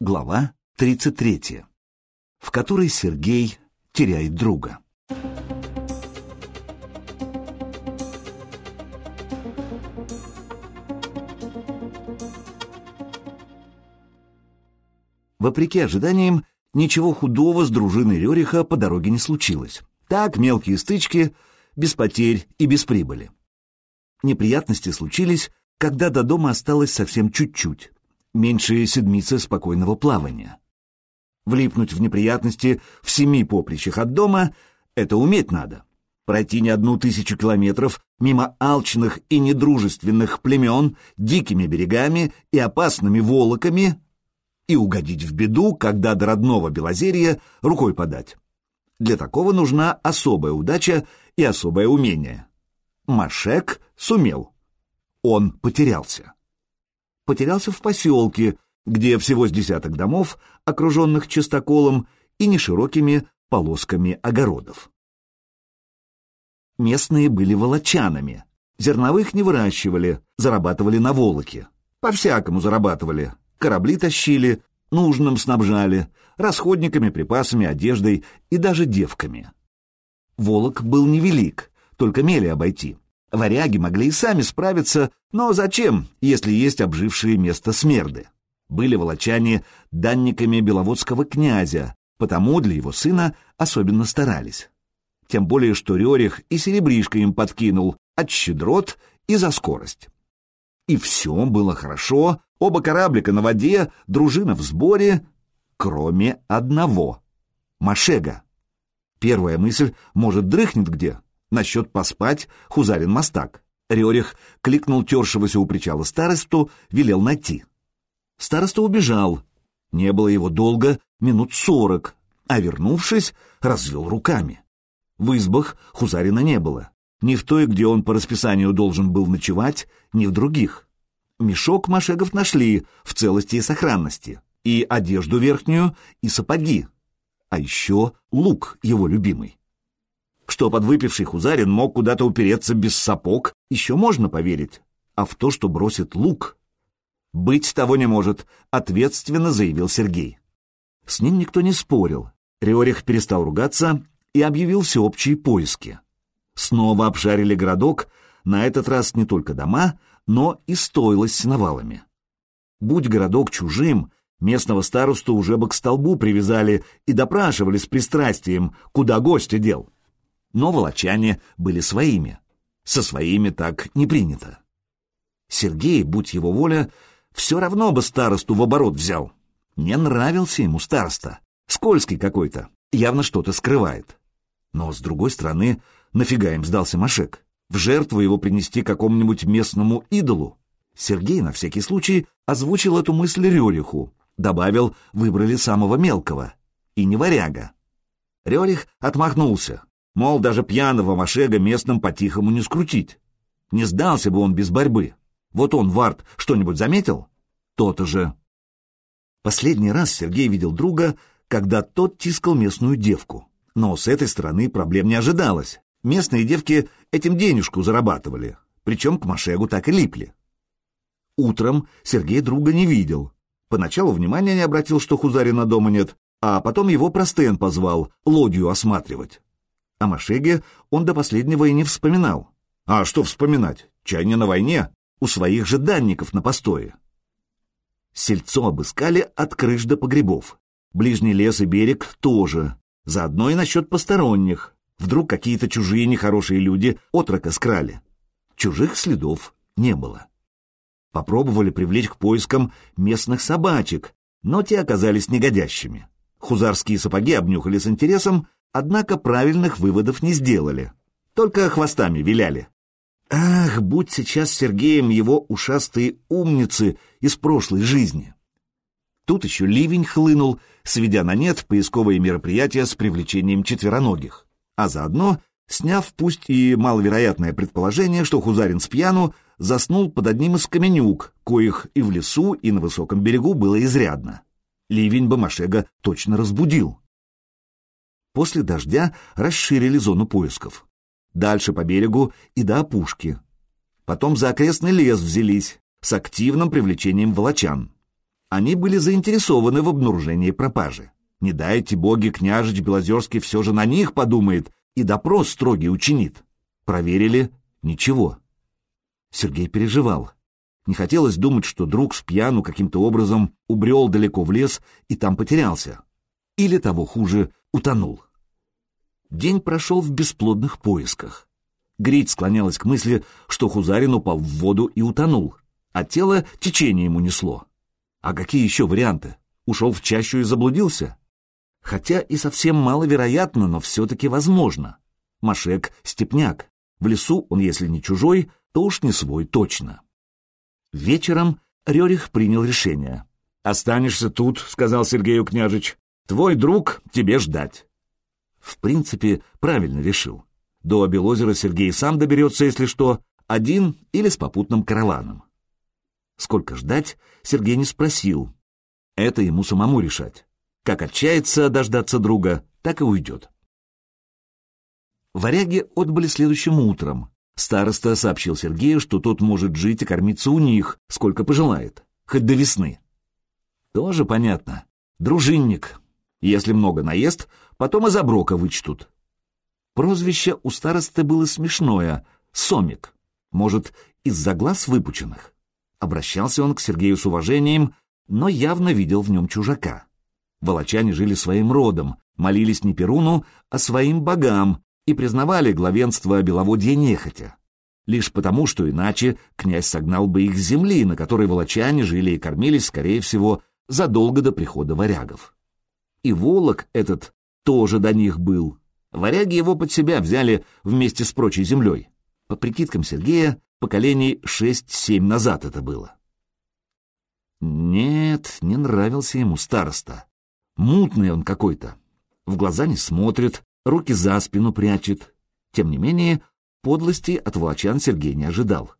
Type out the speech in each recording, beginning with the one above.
Глава 33, в которой Сергей теряет друга. Вопреки ожиданиям, ничего худого с дружиной Рериха по дороге не случилось. Так, мелкие стычки, без потерь и без прибыли. Неприятности случились, когда до дома осталось совсем чуть-чуть меньше седмицы спокойного плавания. Влипнуть в неприятности в семи поприщах от дома — это уметь надо. Пройти не одну тысячу километров мимо алчных и недружественных племен, дикими берегами и опасными волоками и угодить в беду, когда до родного Белозерья рукой подать. Для такого нужна особая удача и особое умение. Машек сумел. Он потерялся потерялся в поселке, где всего с десяток домов, окруженных чистоколом и неширокими полосками огородов. Местные были волочанами, зерновых не выращивали, зарабатывали на волоке. По-всякому зарабатывали, корабли тащили, нужным снабжали, расходниками, припасами, одеждой и даже девками. Волок был невелик, только мели обойти. Варяги могли и сами справиться, но зачем, если есть обжившие место смерды? Были волочане данниками беловодского князя, потому для его сына особенно старались. Тем более, что Рерих и серебришка им подкинул от щедрот и за скорость. И все было хорошо, оба кораблика на воде, дружина в сборе, кроме одного — Машега. Первая мысль, может, дрыхнет где, Насчет поспать Хузарин мастак. Рерих кликнул тершегося у причала старосту, велел найти. Староста убежал. Не было его долго, минут сорок, а вернувшись, развел руками. В избах Хузарина не было. Ни в той, где он по расписанию должен был ночевать, ни в других. Мешок Машегов нашли в целости и сохранности. И одежду верхнюю, и сапоги. А еще лук его любимый. Что подвыпивший Хузарин мог куда-то упереться без сапог, еще можно поверить. А в то, что бросит лук... «Быть того не может», — ответственно заявил Сергей. С ним никто не спорил. Риорих перестал ругаться и объявил всеобщие поиски. Снова обшарили городок, на этот раз не только дома, но и стойло с сеновалами. Будь городок чужим, местного старосту уже бы к столбу привязали и допрашивали с пристрастием, куда гостя дел но волочане были своими. Со своими так не принято. Сергей, будь его воля, все равно бы старосту в оборот взял. Не нравился ему староста. Скользкий какой-то, явно что-то скрывает. Но, с другой стороны, нафига им сдался Машек? В жертву его принести какому-нибудь местному идолу? Сергей на всякий случай озвучил эту мысль Рериху, добавил, выбрали самого мелкого, и не варяга. Рерих отмахнулся. Мол, даже пьяного Машега местным по-тихому не скрутить. Не сдался бы он без борьбы. Вот он, Варт, что-нибудь заметил? То-то же. Последний раз Сергей видел друга, когда тот тискал местную девку. Но с этой стороны проблем не ожидалось. Местные девки этим денежку зарабатывали, причем к Машегу так и липли. Утром Сергей друга не видел. Поначалу внимания не обратил, что Хузарина дома нет, а потом его Простен позвал лодью осматривать. О Машеге он до последнего и не вспоминал. А что вспоминать? Чай не на войне, у своих же данников на постое. Сельцо обыскали от крыш до погребов. Ближний лес и берег тоже. Заодно и насчет посторонних. Вдруг какие-то чужие нехорошие люди отрока скрали. Чужих следов не было. Попробовали привлечь к поискам местных собачек, но те оказались негодящими. Хузарские сапоги обнюхали с интересом, однако правильных выводов не сделали, только хвостами виляли. Ах, будь сейчас Сергеем его ушастые умницы из прошлой жизни! Тут еще ливень хлынул, сведя на нет поисковые мероприятия с привлечением четвероногих, а заодно сняв пусть и маловероятное предположение, что Хузарин с пьяну заснул под одним из каменюк, коих и в лесу, и на высоком берегу было изрядно. Ливень бы Машега точно разбудил после дождя расширили зону поисков. Дальше по берегу и до опушки. Потом за окрестный лес взялись с активным привлечением волочан. Они были заинтересованы в обнаружении пропажи. Не дайте боги, княжич Белозерский все же на них подумает и допрос строгий учинит. Проверили — ничего. Сергей переживал. Не хотелось думать, что друг с пьяну каким-то образом убрел далеко в лес и там потерялся. Или того хуже, утонул. День прошел в бесплодных поисках. Грить склонялась к мысли, что Хузарин упал в воду и утонул, а тело течение ему несло. А какие еще варианты? Ушел в чащу и заблудился? Хотя и совсем маловероятно, но все-таки возможно. Машек — степняк. В лесу он, если не чужой, то уж не свой точно. Вечером Рерих принял решение. «Останешься тут», — сказал Сергею княжич. «Твой друг тебе ждать». В принципе, правильно решил. До Белозера Сергей сам доберется, если что, один или с попутным караваном. Сколько ждать, Сергей не спросил. Это ему самому решать. Как отчаяться дождаться друга, так и уйдет. Варяги отбыли следующим утром. Староста сообщил Сергею, что тот может жить и кормиться у них, сколько пожелает, хоть до весны. Тоже понятно. Дружинник. Если много наест, потом и заброка вычтут. Прозвище у старосты было смешное — Сомик. Может, из-за глаз выпученных. Обращался он к Сергею с уважением, но явно видел в нем чужака. Волочане жили своим родом, молились не Перуну, а своим богам и признавали главенство Беловодья нехотя. Лишь потому, что иначе князь согнал бы их с земли, на которой волочане жили и кормились, скорее всего, задолго до прихода варягов. И волок этот тоже до них был. Варяги его под себя взяли вместе с прочей землей. По прикидкам Сергея, поколений шесть-семь назад это было. Нет, не нравился ему староста. Мутный он какой-то. В глаза не смотрит, руки за спину прячет. Тем не менее, подлости от волочан Сергей не ожидал.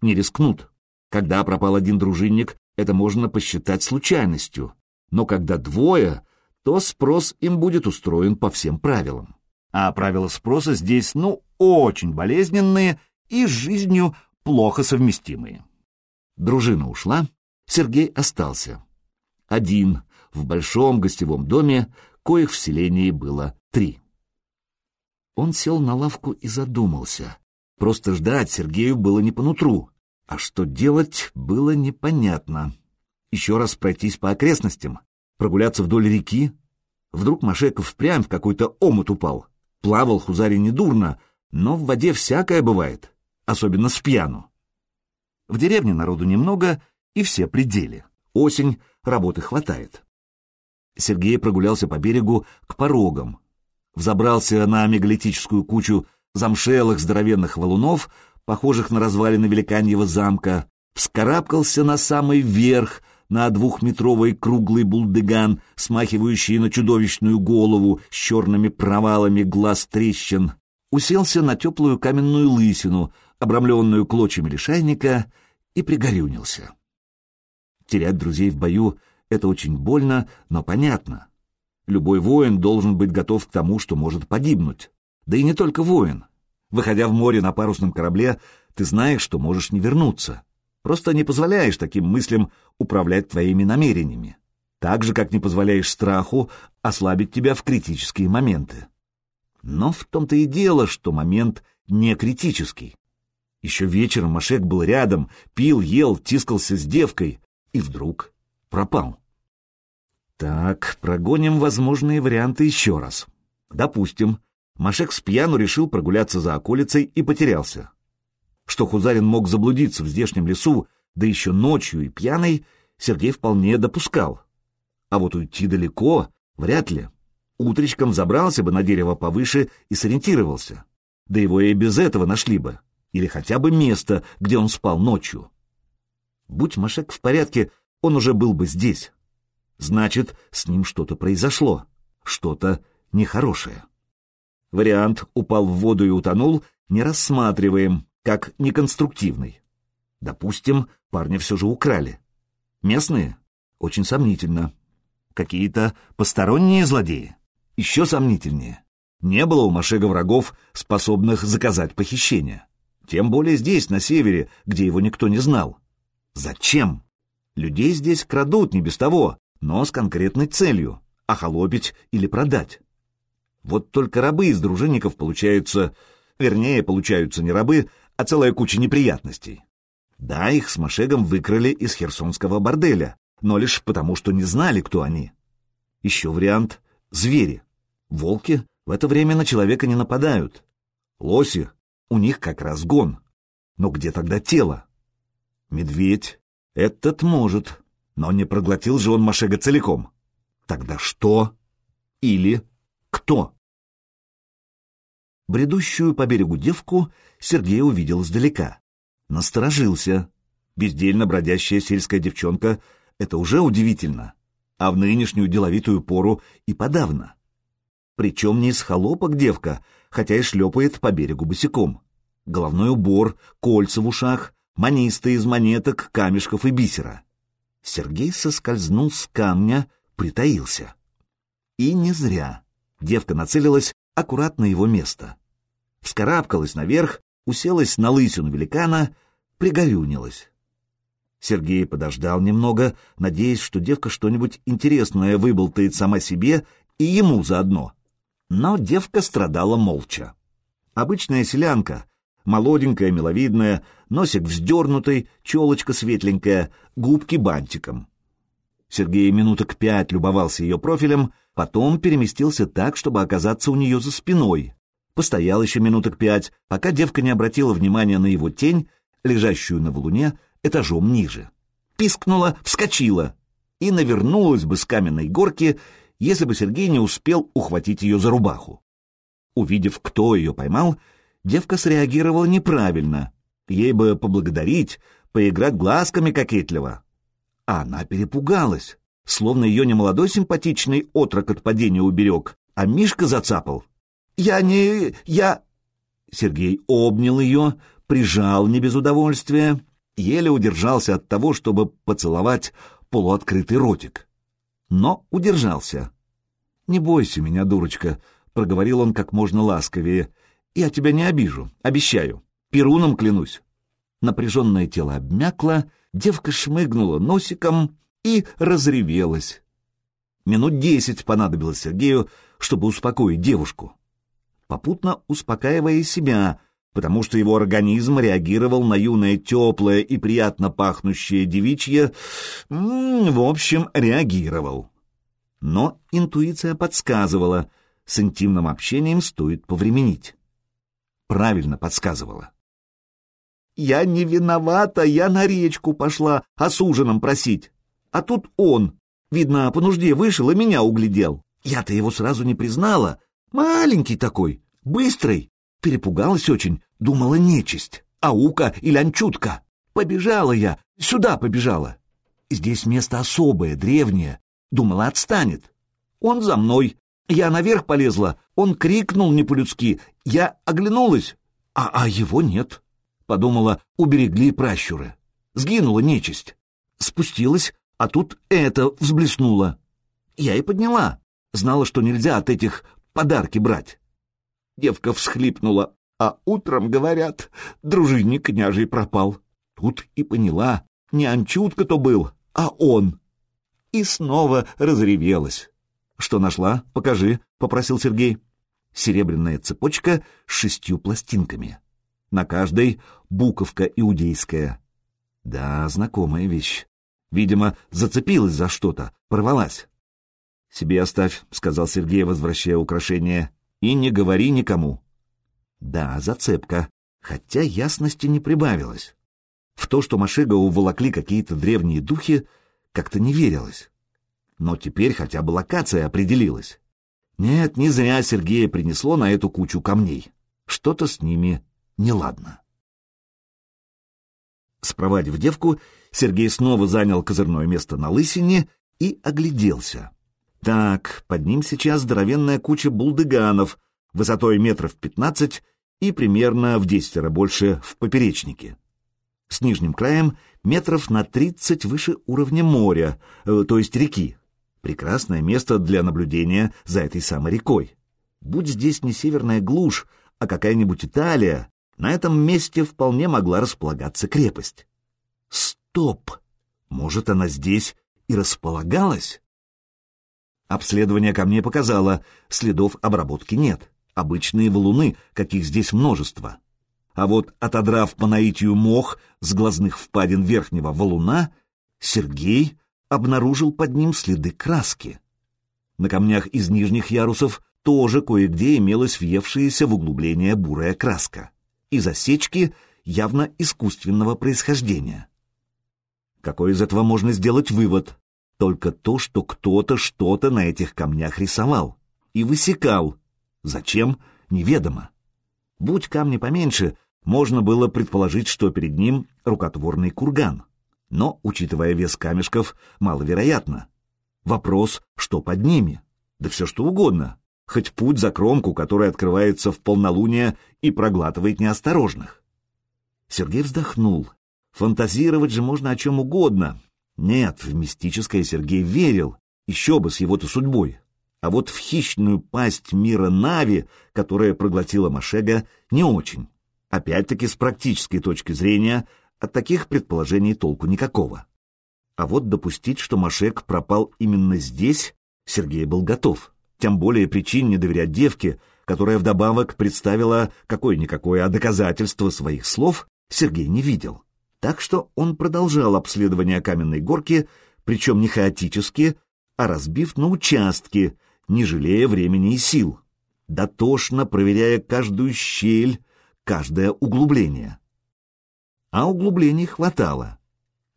Не рискнут. Когда пропал один дружинник, это можно посчитать случайностью. Но когда двое, то спрос им будет устроен по всем правилам а правила спроса здесь, ну, очень болезненные и с жизнью плохо совместимые. Дружина ушла, Сергей остался. Один, в большом гостевом доме, коих в селении было три. Он сел на лавку и задумался. Просто ждать Сергею было не по нутру, а что делать было непонятно. Еще раз пройтись по окрестностям, прогуляться вдоль реки. Вдруг Машеков впрямь в какой-то омут упал. Плавал Хузари недурно, но в воде всякое бывает, особенно с пьяну. В деревне народу немного, и все пределе. Осень, работы хватает. Сергей прогулялся по берегу к порогам, взобрался на мегалитическую кучу замшелых здоровенных валунов, похожих на развалины великаньего замка, вскарабкался на самый верх — на двухметровый круглый булдыган, смахивающий на чудовищную голову с черными провалами глаз трещин, уселся на теплую каменную лысину, обрамленную клочьями лишайника, и пригорюнился. Терять друзей в бою — это очень больно, но понятно. Любой воин должен быть готов к тому, что может погибнуть. Да и не только воин. Выходя в море на парусном корабле, ты знаешь, что можешь не вернуться. Просто не позволяешь таким мыслям управлять твоими намерениями. Так же, как не позволяешь страху ослабить тебя в критические моменты. Но в том-то и дело, что момент не критический. Еще вечером Машек был рядом, пил, ел, тискался с девкой, и вдруг пропал. Так, прогоним возможные варианты еще раз. Допустим, Машек с пьяну решил прогуляться за околицей и потерялся. Что Хузарин мог заблудиться в здешнем лесу, да еще ночью и пьяный, Сергей вполне допускал. А вот уйти далеко вряд ли. Утречком забрался бы на дерево повыше и сориентировался. Да его и без этого нашли бы. Или хотя бы место, где он спал ночью. Будь Машек в порядке, он уже был бы здесь. Значит, с ним что-то произошло. Что-то нехорошее. Вариант «упал в воду и утонул» не рассматриваем, как неконструктивный. Допустим, парня все же украли. Местные? Очень сомнительно. Какие-то посторонние злодеи? Еще сомнительнее. Не было у Машега врагов, способных заказать похищение. Тем более здесь, на севере, где его никто не знал. Зачем? Людей здесь крадут не без того, но с конкретной целью — охолопить или продать. Вот только рабы из дружинников получаются... Вернее, получаются не рабы, а целая куча неприятностей. Да, их с Машегом выкрали из херсонского борделя, но лишь потому, что не знали, кто они. Еще вариант — звери. Волки в это время на человека не нападают. Лоси — у них как раз гон. Но где тогда тело? Медведь — этот может, но не проглотил же он Машега целиком. Тогда что? Или кто? Бредущую по берегу девку Сергей увидел издалека. Насторожился. Бездельно бродящая сельская девчонка — это уже удивительно. А в нынешнюю деловитую пору и подавно. Причем не из холопок девка, хотя и шлепает по берегу босиком. Головной убор, кольца в ушах, манисты из монеток, камешков и бисера. Сергей соскользнул с камня, притаился. И не зря. Девка нацелилась аккуратно его место. Вскарабкалась наверх, уселась на лысину великана, пригорюнилась. Сергей подождал немного, надеясь, что девка что-нибудь интересное выболтает сама себе и ему заодно. Но девка страдала молча. Обычная селянка, молоденькая, миловидная, носик вздернутый, челочка светленькая, губки бантиком. Сергей минуток пять любовался ее профилем, потом переместился так, чтобы оказаться у нее за спиной. Постоял еще минуток пять, пока девка не обратила внимания на его тень, лежащую на валуне, этажом ниже. Пискнула, вскочила и навернулась бы с каменной горки, если бы Сергей не успел ухватить ее за рубаху. Увидев, кто ее поймал, девка среагировала неправильно. Ей бы поблагодарить, поиграть глазками кокетливо. А она перепугалась, словно ее не молодой симпатичный отрок от падения уберег, а Мишка зацапал. «Я не... я...» Сергей обнял ее, прижал не без удовольствия, еле удержался от того, чтобы поцеловать полуоткрытый ротик. Но удержался. «Не бойся меня, дурочка», — проговорил он как можно ласковее. «Я тебя не обижу, обещаю. Перуном клянусь». Напряженное тело обмякло, девка шмыгнула носиком и разревелась. Минут десять понадобилось Сергею, чтобы успокоить девушку. Попутно успокаивая себя, потому что его организм реагировал на юное теплое и приятно пахнущее девичье, в общем, реагировал. Но интуиция подсказывала, с интимным общением стоит повременить. Правильно подсказывала. «Я не виновата, я на речку пошла, а с ужином просить. А тут он, видно, по нужде вышел и меня углядел. Я-то его сразу не признала. Маленький такой, быстрый. Перепугалась очень, думала нечисть. Аука или анчутка. Побежала я, сюда побежала. Здесь место особое, древнее. Думала, отстанет. Он за мной. Я наверх полезла. Он крикнул не по-людски. Я оглянулась, а, а его нет. Подумала, уберегли пращуры. Сгинула нечисть. Спустилась, а тут это взблеснуло. Я и подняла. Знала, что нельзя от этих подарки брать. Девка всхлипнула. А утром, говорят, дружинник княжий пропал. Тут и поняла, не Анчутка-то был, а он. И снова разревелась. «Что нашла? Покажи», — попросил Сергей. Серебряная цепочка с шестью пластинками. На каждой буковка иудейская. Да, знакомая вещь. Видимо, зацепилась за что-то, порвалась. «Себе оставь», — сказал Сергей, возвращая украшение, — «и не говори никому». Да, зацепка, хотя ясности не прибавилось. В то, что Машига уволокли какие-то древние духи, как-то не верилось. Но теперь хотя бы локация определилась. Нет, не зря Сергея принесло на эту кучу камней. Что-то с ними неладно. Спровадив девку, Сергей снова занял козырное место на лысине и огляделся. Так, под ним сейчас здоровенная куча булдыганов, высотой метров пятнадцать и примерно в десятеро больше в поперечнике. С нижним краем метров на тридцать выше уровня моря, э, то есть реки. Прекрасное место для наблюдения за этой самой рекой. Будь здесь не северная глушь, а какая-нибудь Италия, на этом месте вполне могла располагаться крепость. Стоп! Может, она здесь и располагалась? Обследование камней показало, следов обработки нет. Обычные валуны, каких здесь множество. А вот отодрав по наитию мох с глазных впадин верхнего валуна, Сергей обнаружил под ним следы краски. На камнях из нижних ярусов тоже кое-где имелась въевшаяся в углубление бурая краска. И засечки явно искусственного происхождения. Какой из этого можно сделать вывод? Только то, что кто-то что-то на этих камнях рисовал и высекал. Зачем? Неведомо. Будь камни поменьше, можно было предположить, что перед ним рукотворный курган. Но, учитывая вес камешков, маловероятно. Вопрос, что под ними? Да все что угодно. Хоть путь за кромку, который открывается в полнолуние и проглатывает неосторожных. Сергей вздохнул. Фантазировать же можно о чем угодно. Нет, в мистическое Сергей верил, еще бы с его-то судьбой. А вот в хищную пасть мира Нави, которая проглотила Машега, не очень. Опять-таки, с практической точки зрения, от таких предположений толку никакого. А вот допустить, что Машек пропал именно здесь, Сергей был готов. Тем более причин не доверять девке, которая вдобавок представила какое-никакое доказательство своих слов, Сергей не видел. Так что он продолжал обследование каменной горки, причем не хаотически, а разбив на участки, не жалея времени и сил, дотошно проверяя каждую щель, каждое углубление. А углублений хватало.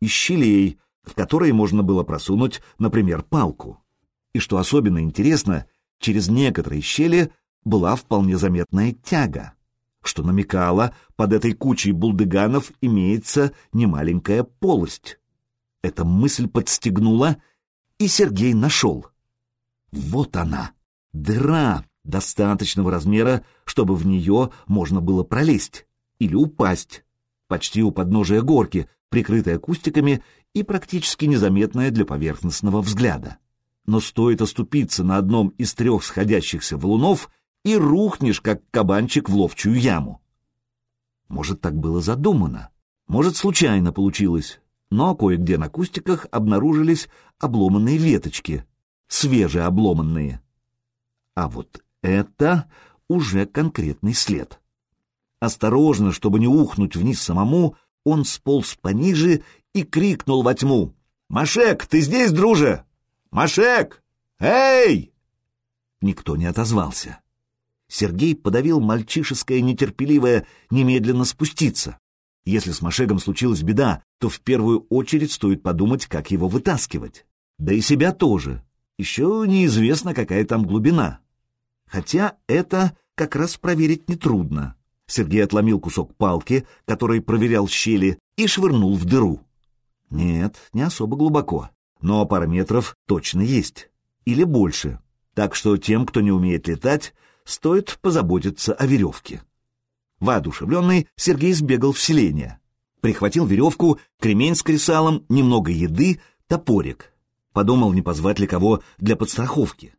И щелей, в которые можно было просунуть, например, палку. И что особенно интересно, через некоторые щели была вполне заметная тяга что намекало, под этой кучей булдыганов имеется немаленькая полость. Эта мысль подстегнула, и Сергей нашел. Вот она, дыра достаточного размера, чтобы в нее можно было пролезть или упасть, почти у подножия горки, прикрытая кустиками и практически незаметная для поверхностного взгляда. Но стоит оступиться на одном из трех сходящихся валунов — и рухнешь, как кабанчик в ловчую яму. Может, так было задумано, может, случайно получилось, но кое-где на кустиках обнаружились обломанные веточки, свежеобломанные. А вот это уже конкретный след. Осторожно, чтобы не ухнуть вниз самому, он сполз пониже и крикнул во тьму. «Машек, ты здесь, друже? Машек! Эй!» Никто не отозвался. Сергей подавил мальчишеское нетерпеливое немедленно спуститься. Если с Машегом случилась беда, то в первую очередь стоит подумать, как его вытаскивать. Да и себя тоже. Еще неизвестно, какая там глубина. Хотя это как раз проверить нетрудно. Сергей отломил кусок палки, который проверял щели, и швырнул в дыру. Нет, не особо глубоко, но пара метров точно есть. Или больше. Так что тем, кто не умеет летать, стоит позаботиться о веревке. Воодушевленный, Сергей сбегал в селение. Прихватил веревку, кремень с кресалом, немного еды, топорик. Подумал, не позвать ли кого для подстраховки.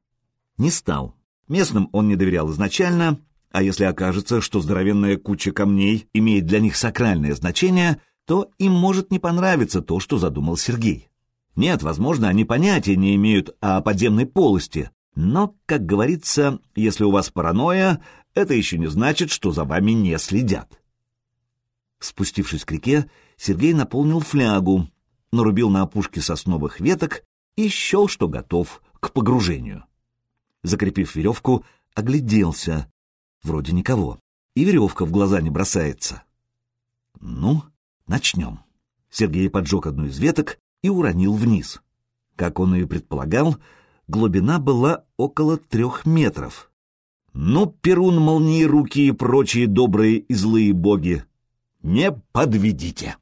Не стал. Местным он не доверял изначально, а если окажется, что здоровенная куча камней имеет для них сакральное значение, то им может не понравиться то, что задумал Сергей. Нет, возможно, они понятия не имеют о подземной полости, но, как говорится, если у вас паранойя, это еще не значит, что за вами не следят. Спустившись к реке, Сергей наполнил флягу, нарубил на опушке сосновых веток и счел, что готов к погружению. Закрепив веревку, огляделся. Вроде никого. И веревка в глаза не бросается. Ну, начнем. Сергей поджег одну из веток и уронил вниз. Как он и предполагал, глубина была около трех метров. Ну, Перун, молнии руки и прочие добрые и злые боги, не подведите!